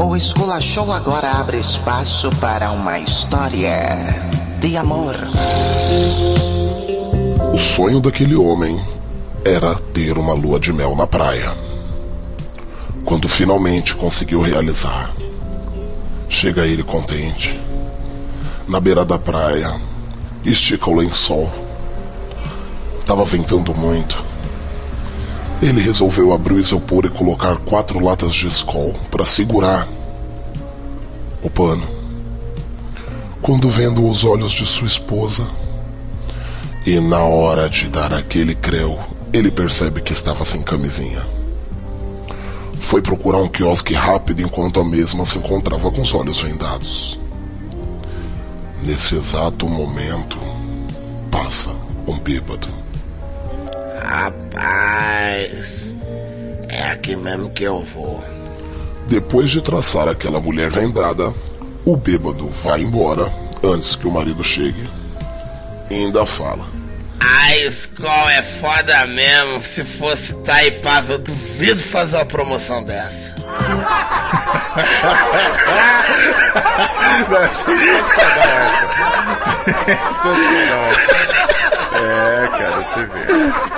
O Escola Show agora abre espaço para uma história de amor. O sonho daquele homem era ter uma lua de mel na praia. Quando finalmente conseguiu realizar, chega ele contente, na beira da praia, estica o lençol. Tava ventando muito. Ele resolveu abrir o isopor e colocar quatro latas de escol para segurar o pano. Quando vendo os olhos de sua esposa, e na hora de dar aquele creu, ele percebe que estava sem camisinha. Foi procurar um quiosque rápido enquanto a mesma se encontrava com os olhos vendados. Nesse exato momento, passa um bêbado. Rapaz, é aqui mesmo que eu vou. Depois de traçar aquela mulher vendada, o bêbado vai embora antes que o marido chegue e ainda fala. A escola é foda mesmo. Se fosse Taipava, eu duvido fazer uma promoção dessa. Não, é sensacional essa. Sensacional. É, cara, você vê.